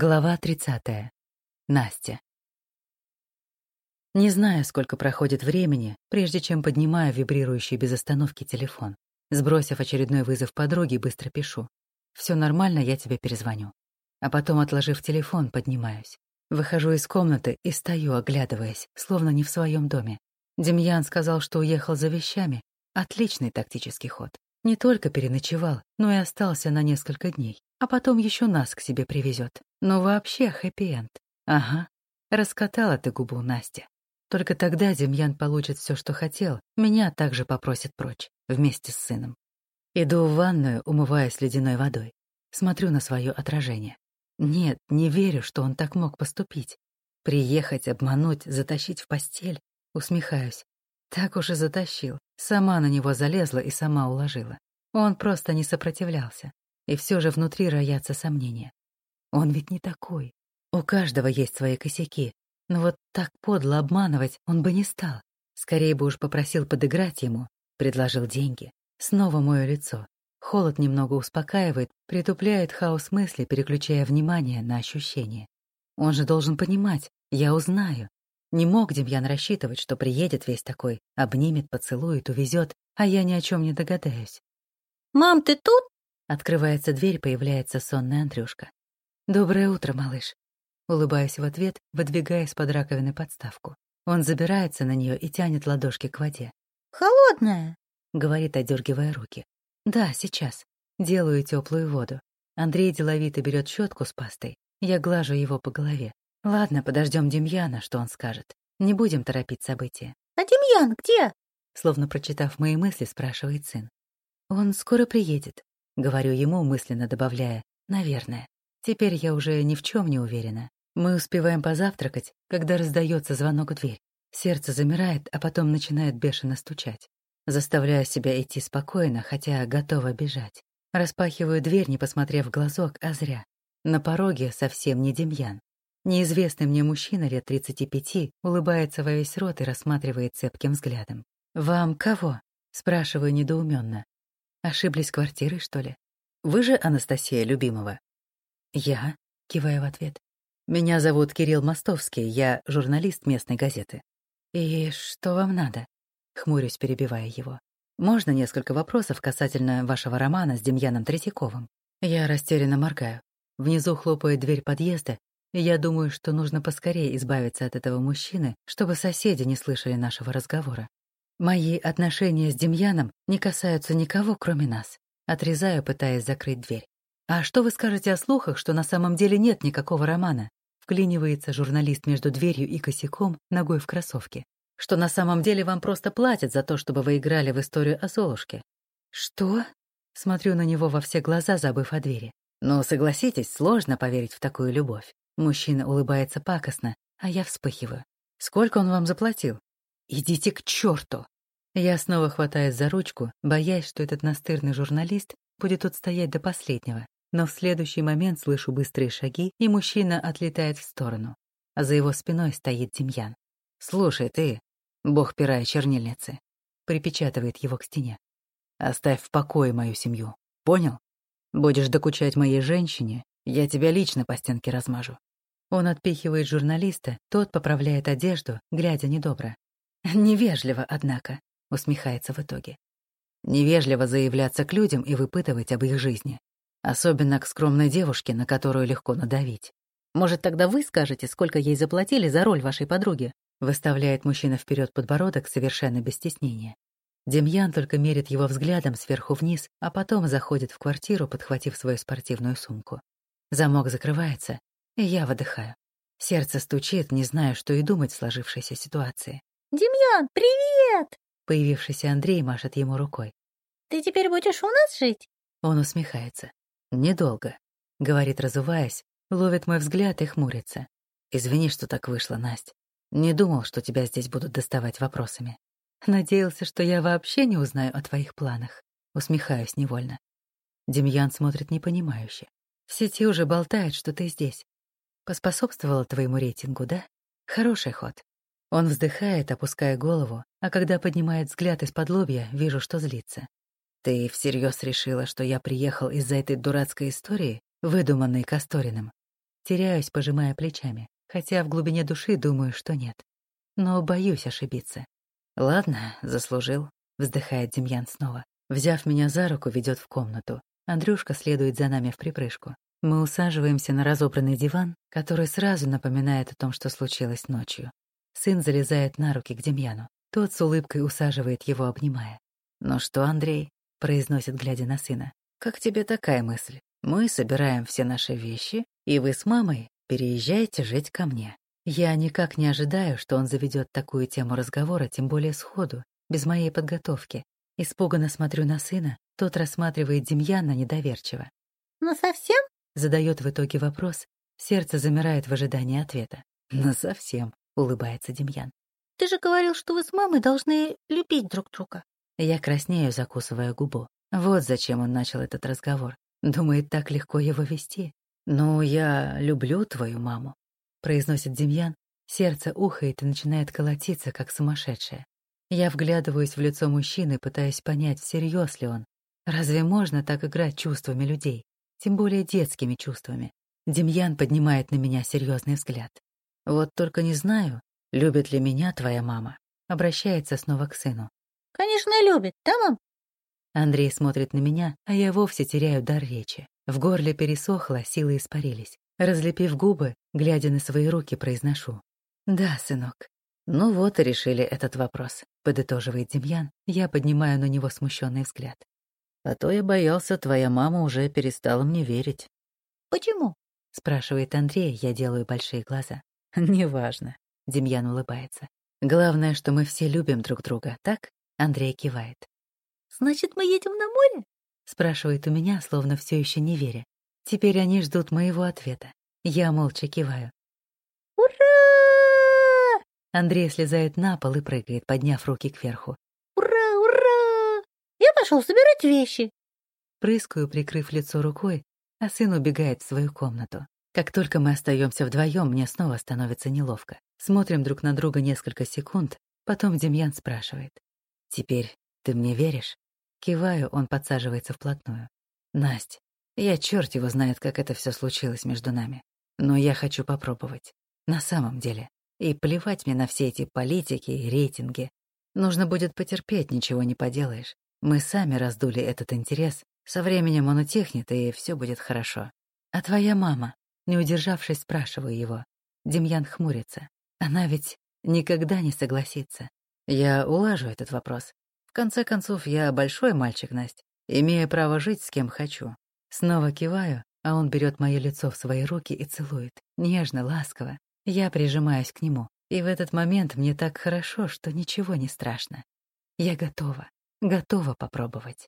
Глава 30. Настя. Не знаю, сколько проходит времени, прежде чем поднимаю вибрирующий без остановки телефон. Сбросив очередной вызов подруге, быстро пишу. Все нормально, я тебе перезвоню». А потом, отложив телефон, поднимаюсь. Выхожу из комнаты и стою, оглядываясь, словно не в своем доме. Демьян сказал, что уехал за вещами. Отличный тактический ход. Не только переночевал, но и остался на несколько дней а потом еще нас к себе привезет. Ну вообще хэппи-энд. Ага. Раскатала ты губу, Настя. Только тогда Демьян получит все, что хотел, меня также попросит прочь, вместе с сыном. Иду в ванную, умываясь ледяной водой. Смотрю на свое отражение. Нет, не верю, что он так мог поступить. Приехать, обмануть, затащить в постель. Усмехаюсь. Так уж и затащил. Сама на него залезла и сама уложила. Он просто не сопротивлялся. И все же внутри роятся сомнения. Он ведь не такой. У каждого есть свои косяки. Но вот так подло обманывать он бы не стал. Скорее бы уж попросил подыграть ему, предложил деньги. Снова мое лицо. Холод немного успокаивает, притупляет хаос мысли, переключая внимание на ощущения. Он же должен понимать, я узнаю. Не мог Демьян рассчитывать, что приедет весь такой, обнимет, поцелует, увезет, а я ни о чем не догадаюсь. «Мам, ты тут?» Открывается дверь, появляется сонная Андрюшка. «Доброе утро, малыш». Улыбаюсь в ответ, выдвигая из-под раковины подставку. Он забирается на нее и тянет ладошки к воде. «Холодная», — говорит, одергивая руки. «Да, сейчас. Делаю теплую воду. Андрей деловито берет щетку с пастой. Я глажу его по голове. Ладно, подождем Демьяна, что он скажет. Не будем торопить события. «А Демьян где?» Словно прочитав мои мысли, спрашивает сын. «Он скоро приедет. Говорю ему, мысленно добавляя «наверное». Теперь я уже ни в чем не уверена. Мы успеваем позавтракать, когда раздается звонок в дверь. Сердце замирает, а потом начинает бешено стучать. Заставляю себя идти спокойно, хотя готова бежать. Распахиваю дверь, не посмотрев в глазок, а зря. На пороге совсем не Демьян. Неизвестный мне мужчина лет 35 улыбается во весь рот и рассматривает цепким взглядом. «Вам кого?» — спрашиваю недоуменно. Ошиблись квартирой, что ли? Вы же Анастасия Любимова? Я, киваю в ответ. Меня зовут Кирилл Мостовский, я журналист местной газеты. И что вам надо? Хмурюсь, перебивая его. Можно несколько вопросов касательно вашего романа с Демьяном Третьяковым? Я растерянно моргаю. Внизу хлопает дверь подъезда, и я думаю, что нужно поскорее избавиться от этого мужчины, чтобы соседи не слышали нашего разговора. Мои отношения с Демьяном не касаются никого, кроме нас. Отрезаю, пытаясь закрыть дверь. «А что вы скажете о слухах, что на самом деле нет никакого романа?» Вклинивается журналист между дверью и косяком, ногой в кроссовке. «Что на самом деле вам просто платят за то, чтобы вы играли в историю о Золушке?» «Что?» Смотрю на него во все глаза, забыв о двери. «Ну, согласитесь, сложно поверить в такую любовь». Мужчина улыбается пакостно, а я вспыхиваю. «Сколько он вам заплатил?» «Идите к черту!» Я снова хватаюсь за ручку, боясь, что этот настырный журналист будет тут стоять до последнего. Но в следующий момент слышу быстрые шаги, и мужчина отлетает в сторону. А за его спиной стоит Демьян. «Слушай, ты, бог пера и чернильницы», припечатывает его к стене. «Оставь в покое мою семью. Понял? Будешь докучать моей женщине, я тебя лично по стенке размажу». Он отпихивает журналиста, тот поправляет одежду, глядя недобро. Невежливо, однако, усмехается в итоге. Невежливо заявляться к людям и выпытывать об их жизни. Особенно к скромной девушке, на которую легко надавить. Может, тогда вы скажете, сколько ей заплатили за роль вашей подруги? Выставляет мужчина вперед подбородок совершенно без стеснения. Демьян только мерит его взглядом сверху вниз, а потом заходит в квартиру, подхватив свою спортивную сумку. Замок закрывается, и я выдыхаю. Сердце стучит, не зная, что и думать в сложившейся ситуации. «Демьян, привет!» Появившийся Андрей машет ему рукой. «Ты теперь будешь у нас жить?» Он усмехается. «Недолго», — говорит, разуваясь, ловит мой взгляд и хмурится. «Извини, что так вышло, Настя. Не думал, что тебя здесь будут доставать вопросами. Надеялся, что я вообще не узнаю о твоих планах». Усмехаюсь невольно. Демьян смотрит непонимающе. В сети уже болтают, что ты здесь. Поспособствовала твоему рейтингу, да? Хороший ход. Он вздыхает, опуская голову, а когда поднимает взгляд из-под лобья, вижу, что злится. «Ты всерьез решила, что я приехал из-за этой дурацкой истории, выдуманной Касториным?» Теряюсь, пожимая плечами, хотя в глубине души думаю, что нет. Но боюсь ошибиться. «Ладно, заслужил», — вздыхает Демьян снова. Взяв меня за руку, ведет в комнату. Андрюшка следует за нами в припрыжку. Мы усаживаемся на разобранный диван, который сразу напоминает о том, что случилось ночью. Сын залезает на руки к Демьяну. Тот с улыбкой усаживает его, обнимая. «Ну что, Андрей?» — произносит, глядя на сына. «Как тебе такая мысль? Мы собираем все наши вещи, и вы с мамой переезжаете жить ко мне. Я никак не ожидаю, что он заведет такую тему разговора, тем более сходу, без моей подготовки. Испуганно смотрю на сына, тот рассматривает Демьяна недоверчиво. Ну совсем? Задает в итоге вопрос, сердце замирает в ожидании ответа. Ну совсем, улыбается Демьян. Ты же говорил, что вы с мамой должны любить друг друга. Я краснею, закусывая губу. Вот зачем он начал этот разговор. Думает, так легко его вести. «Ну, я люблю твою маму», — произносит Демьян. Сердце ухает и начинает колотиться, как сумасшедшее. Я вглядываюсь в лицо мужчины, пытаясь понять, всерьез ли он. Разве можно так играть чувствами людей? Тем более детскими чувствами. Демьян поднимает на меня серьезный взгляд. Вот только не знаю, любит ли меня твоя мама. Обращается снова к сыну. Конечно, любит, да, мам? Андрей смотрит на меня, а я вовсе теряю дар речи. В горле пересохло, силы испарились. Разлепив губы, глядя на свои руки, произношу. «Да, сынок». «Ну вот и решили этот вопрос», — подытоживает Демьян. Я поднимаю на него смущенный взгляд. «А то я боялся, твоя мама уже перестала мне верить». «Почему?» — спрашивает Андрей, я делаю большие глаза. «Неважно», — Демьян улыбается. «Главное, что мы все любим друг друга, так?» Андрей кивает. «Значит, мы едем на море?» — спрашивает у меня, словно все еще не веря. Теперь они ждут моего ответа. Я молча киваю. «Ура!» Андрей слезает на пол и прыгает, подняв руки кверху. «Ура, ура! Я пошел собирать вещи!» Прыскаю, прикрыв лицо рукой, а сын убегает в свою комнату. Как только мы остаемся вдвоем, мне снова становится неловко. Смотрим друг на друга несколько секунд, потом Демьян спрашивает. «Теперь ты мне веришь?» Киваю, он подсаживается вплотную. «Насть, я черт его знает, как это все случилось между нами. Но я хочу попробовать. На самом деле. И плевать мне на все эти политики и рейтинги. Нужно будет потерпеть, ничего не поделаешь. Мы сами раздули этот интерес. Со временем он утихнет, и все будет хорошо. А твоя мама? Не удержавшись, спрашиваю его. Демьян хмурится. Она ведь никогда не согласится. Я улажу этот вопрос. В конце концов, я большой мальчик, Настя. Имею право жить с кем хочу. Снова киваю, а он берет мое лицо в свои руки и целует. Нежно, ласково. Я прижимаюсь к нему. И в этот момент мне так хорошо, что ничего не страшно. Я готова. Готова попробовать.